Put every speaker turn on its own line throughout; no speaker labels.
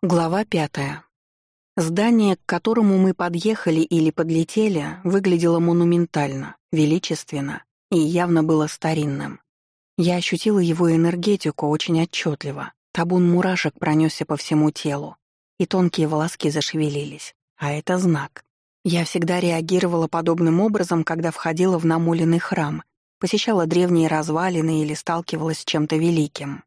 Глава пятая. Здание, к которому мы подъехали или подлетели, выглядело монументально, величественно и явно было старинным. Я ощутила его энергетику очень отчетливо. Табун мурашек пронесся по всему телу, и тонкие волоски зашевелились. А это знак. Я всегда реагировала подобным образом, когда входила в намоленный храм, посещала древние развалины или сталкивалась с чем-то великим.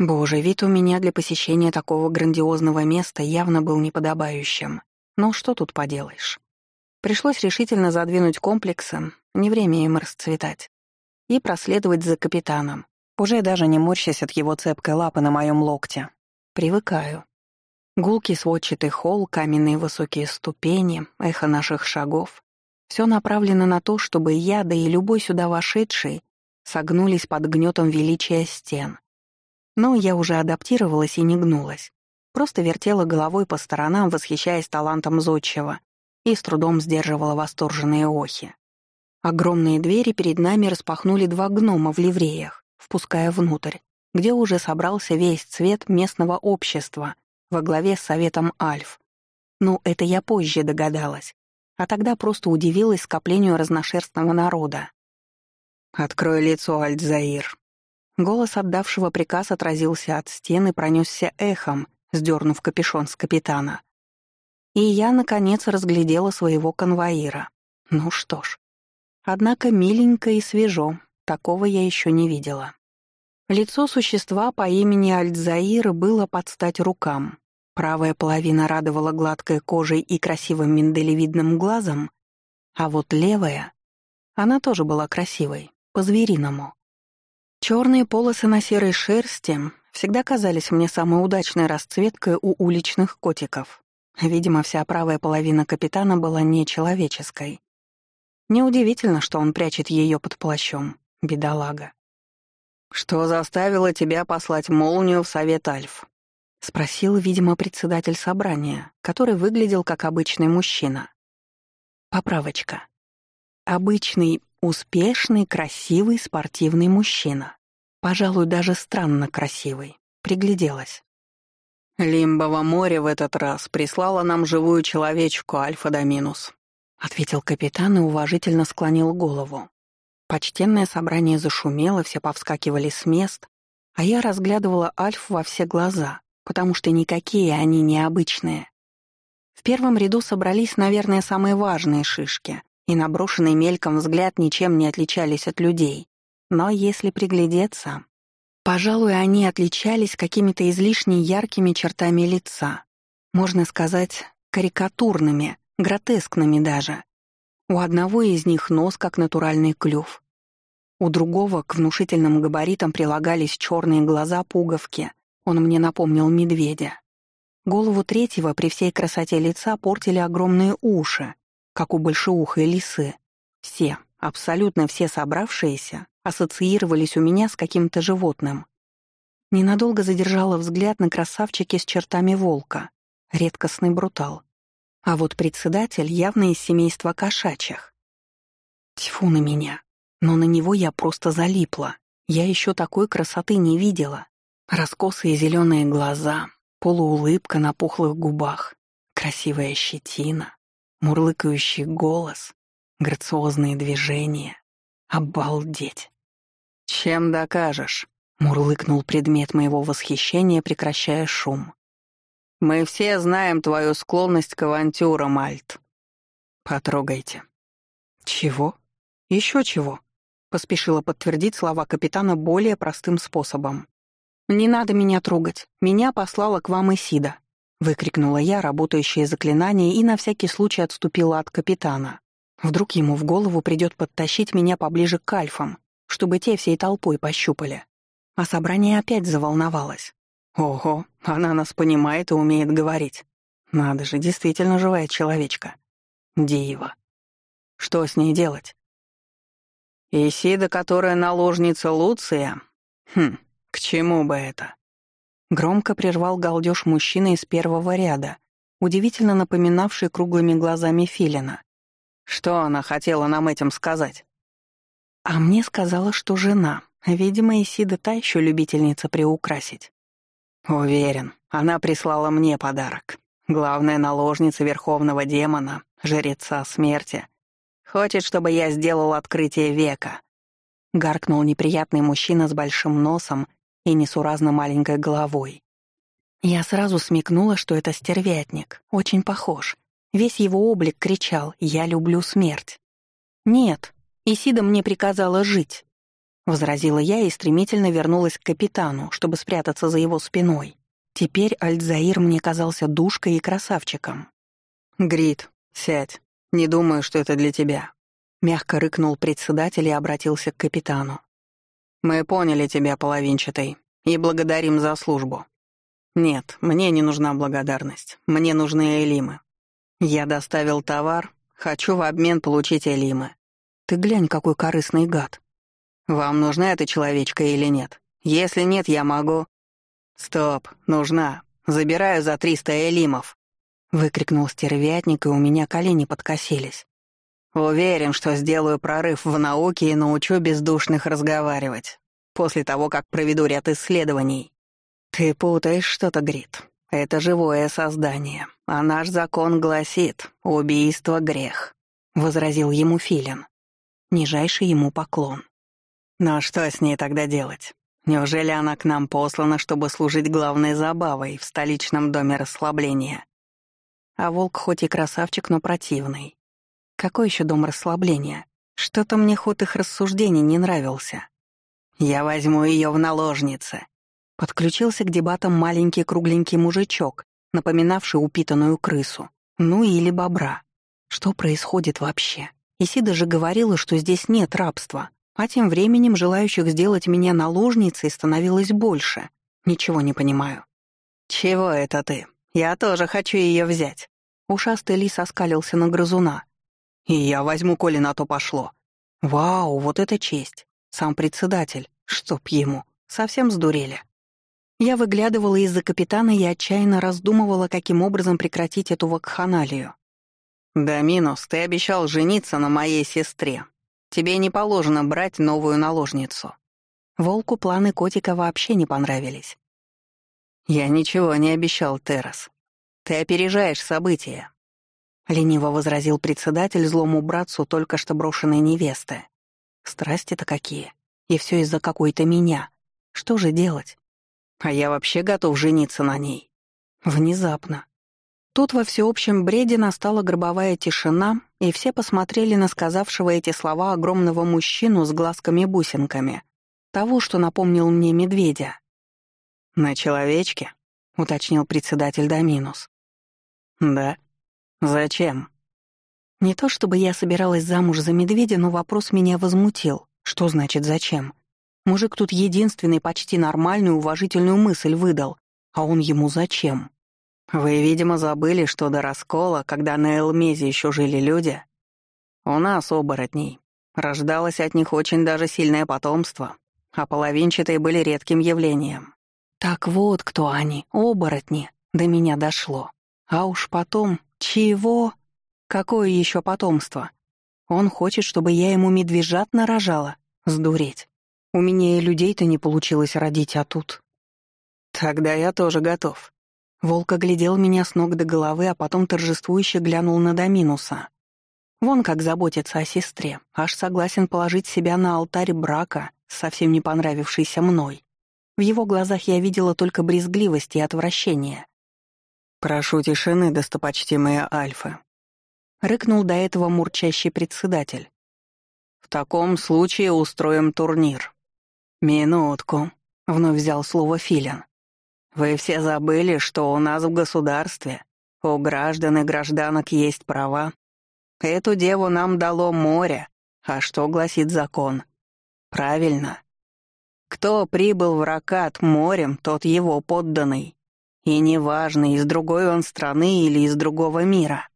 Боже, вид у меня для посещения такого грандиозного места явно был неподобающим. Но что тут поделаешь? Пришлось решительно задвинуть комплексы, не время им расцветать, и проследовать за капитаном, уже даже не морщась от его цепкой лапы на моем локте. Привыкаю. Гулкий сводчатый холл, каменные высокие ступени, эхо наших шагов — все направлено на то, чтобы я, да и любой сюда вошедший, согнулись под гнетом величия стен — но я уже адаптировалась и не гнулась. Просто вертела головой по сторонам, восхищаясь талантом зодчего, и с трудом сдерживала восторженные охи. Огромные двери перед нами распахнули два гнома в ливреях, впуская внутрь, где уже собрался весь цвет местного общества во главе с Советом Альф. Ну, это я позже догадалась, а тогда просто удивилась скоплению разношерстного народа. «Открой лицо, Альтзаир», Голос отдавшего приказ отразился от стены пронесся эхом, сдернув капюшон с капитана. И я, наконец, разглядела своего конвоира. Ну что ж. Однако миленько и свежо, такого я еще не видела. Лицо существа по имени Альдзаир было под стать рукам. Правая половина радовала гладкой кожей и красивым миндалевидным глазом, а вот левая... Она тоже была красивой, по-звериному. Черные полосы на серой шерсти всегда казались мне самой удачной расцветкой у уличных котиков. Видимо, вся правая половина капитана была нечеловеческой. Неудивительно, что он прячет ее под плащом, бедолага. «Что заставило тебя послать молнию в Совет Альф?» — спросил, видимо, председатель собрания, который выглядел как обычный мужчина. Поправочка. Обычный, успешный, красивый, спортивный мужчина. Пожалуй, даже странно красивый. Пригляделась. «Лимбово море в этот раз прислало нам живую человечку Альфа-Доминус», — ответил капитан и уважительно склонил голову. Почтенное собрание зашумело, все повскакивали с мест, а я разглядывала Альф во все глаза, потому что никакие они необычные. В первом ряду собрались, наверное, самые важные шишки, и наброшенный мельком взгляд ничем не отличались от людей. Но если приглядеться, пожалуй, они отличались какими-то излишне яркими чертами лица. Можно сказать, карикатурными, гротескными даже. У одного из них нос как натуральный клюв. У другого к внушительным габаритам прилагались черные глаза-пуговки. Он мне напомнил медведя. Голову третьего при всей красоте лица портили огромные уши, как у большеухой лисы. Все, абсолютно все собравшиеся, ассоциировались у меня с каким-то животным. Ненадолго задержала взгляд на красавчике с чертами волка, редкостный брутал. А вот председатель явно из семейства кошачьих. Тьфу на меня. Но на него я просто залипла. Я еще такой красоты не видела. Раскосые зеленые глаза, полуулыбка на пухлых губах, красивая щетина, мурлыкающий голос, грациозные движения. Обалдеть. «Чем докажешь?» — мурлыкнул предмет моего восхищения, прекращая шум. «Мы все знаем твою склонность к авантюрам, Альт. Потрогайте». «Чего? Еще чего?» — поспешила подтвердить слова капитана более простым способом. «Не надо меня трогать. Меня послала к вам Исида», — выкрикнула я, работающее заклинание, и на всякий случай отступила от капитана. Вдруг ему в голову придет подтащить меня поближе к альфам, чтобы те всей толпой пощупали. А собрание опять заволновалось. Ого, она нас понимает и умеет говорить. Надо же, действительно живая человечка. Дива. Что с ней делать? Исида, которая наложница Луция? Хм, к чему бы это? Громко прервал галдеж мужчина из первого ряда, удивительно напоминавший круглыми глазами филина. Что она хотела нам этим сказать? А мне сказала, что жена. Видимо, Исида та еще любительница приукрасить. Уверен, она прислала мне подарок. Главная наложница верховного демона, жреца смерти. Хочет, чтобы я сделал открытие века. Гаркнул неприятный мужчина с большим носом и несуразно маленькой головой. Я сразу смекнула, что это стервятник, очень похож. Весь его облик кричал «Я люблю смерть». «Нет, Исида мне приказала жить», — возразила я и стремительно вернулась к капитану, чтобы спрятаться за его спиной. Теперь Альтзаир мне казался душкой и красавчиком. «Грит, сядь. Не думаю, что это для тебя», — мягко рыкнул председатель и обратился к капитану. «Мы поняли тебя, половинчатый, и благодарим за службу. Нет, мне не нужна благодарность. Мне нужны элимы. Я доставил товар, хочу в обмен получить элимы. Ты глянь, какой корыстный гад. Вам нужна эта человечка или нет? Если нет, я могу... Стоп, нужна. Забираю за триста элимов. Выкрикнул стервятник, и у меня колени подкосились. Уверен, что сделаю прорыв в науке и научу бездушных разговаривать. После того, как проведу ряд исследований. Ты путаешь что-то, Грит. Это живое создание, а наш закон гласит «убийство — грех», — возразил ему Филин. Нижайший ему поклон. «Ну а что с ней тогда делать? Неужели она к нам послана, чтобы служить главной забавой в столичном доме расслабления?» А волк хоть и красавчик, но противный. Какой еще дом расслабления? Что-то мне ход их рассуждений не нравился. «Я возьму ее в наложницы», Подключился к дебатам маленький кругленький мужичок, напоминавший упитанную крысу. Ну или бобра. Что происходит вообще? Исида же говорила, что здесь нет рабства, а тем временем желающих сделать меня наложницей становилось больше. Ничего не понимаю. «Чего это ты? Я тоже хочу ее взять». Ушастый лис оскалился на грызуна. «И я возьму, коли на то пошло». «Вау, вот это честь! Сам председатель, чтоб ему, совсем сдурели». Я выглядывала из-за капитана и отчаянно раздумывала, каким образом прекратить эту вакханалию. «Да, Минус, ты обещал жениться на моей сестре. Тебе не положено брать новую наложницу». Волку планы котика вообще не понравились. «Я ничего не обещал, Террас. Ты опережаешь события», — лениво возразил председатель злому братцу только что брошенной невесты. «Страсти-то какие. И все из-за какой-то меня. Что же делать? А я вообще готов жениться на ней. Внезапно. Тут во всеобщем бреде настала гробовая тишина, и все посмотрели на сказавшего эти слова огромного мужчину с глазками-бусинками, того, что напомнил мне медведя. «На человечке?» — уточнил председатель Доминус. «Да. Зачем?» Не то чтобы я собиралась замуж за медведя, но вопрос меня возмутил. Что значит «зачем»? Мужик тут единственный почти нормальную уважительную мысль выдал, а он ему зачем? Вы, видимо, забыли, что до раскола, когда на Элмезе еще жили люди, у нас, оборотней, рождалось от них очень даже сильное потомство, а половинчатые были редким явлением. Так вот кто они, оборотни, до меня дошло. А уж потом, чего? Какое еще потомство? Он хочет, чтобы я ему медвежат нарожала? Сдуреть. У меня и людей-то не получилось родить, а тут... Тогда я тоже готов. Волк оглядел меня с ног до головы, а потом торжествующе глянул на Доминуса. Вон как заботится о сестре, аж согласен положить себя на алтарь брака, совсем не понравившийся мной. В его глазах я видела только брезгливость и отвращение. «Прошу тишины, достопочтимые Альфы», — рыкнул до этого мурчащий председатель. «В таком случае устроим турнир. «Минутку», — вновь взял слово Филин. «Вы все забыли, что у нас в государстве, у граждан и гражданок есть права. Эту деву нам дало море, а что гласит закон? Правильно. Кто прибыл в Ракат морем, тот его подданный. И неважно, из другой он страны или из другого мира.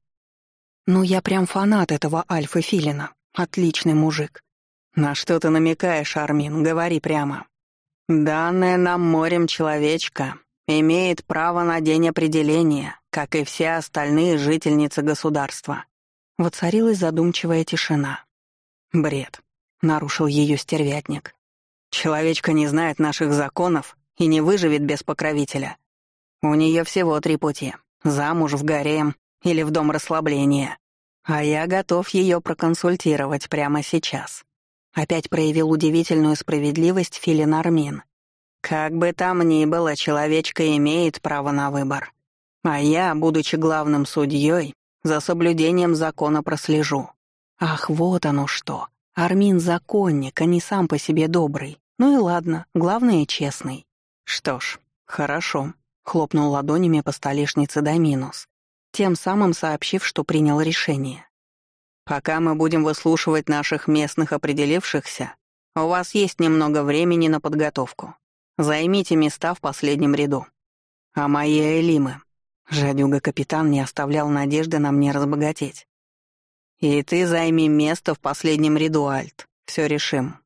Ну, я прям фанат этого Альфа Филина. Отличный мужик. «На что ты намекаешь, Армин? Говори прямо». «Данное нам морем человечка имеет право на день определения, как и все остальные жительницы государства». Воцарилась задумчивая тишина. «Бред», — нарушил ее стервятник. «Человечка не знает наших законов. и не выживет без покровителя. У нее всего три пути — замуж в гарем или в дом расслабления. А я готов ее проконсультировать прямо сейчас. Опять проявил удивительную справедливость Филин Армин. Как бы там ни было, человечка имеет право на выбор. А я, будучи главным судьей, за соблюдением закона прослежу. Ах, вот оно что. Армин законник, а не сам по себе добрый. Ну и ладно, главное — честный. Что ж, хорошо. Хлопнул ладонями по столешнице Доминус, тем самым сообщив, что принял решение. Пока мы будем выслушивать наших местных определившихся, у вас есть немного времени на подготовку. Займите места в последнем ряду. А мои Элимы Жадюга-капитан не оставлял надежды на мне разбогатеть. «И ты займи место в последнем ряду, Альт. Все решим.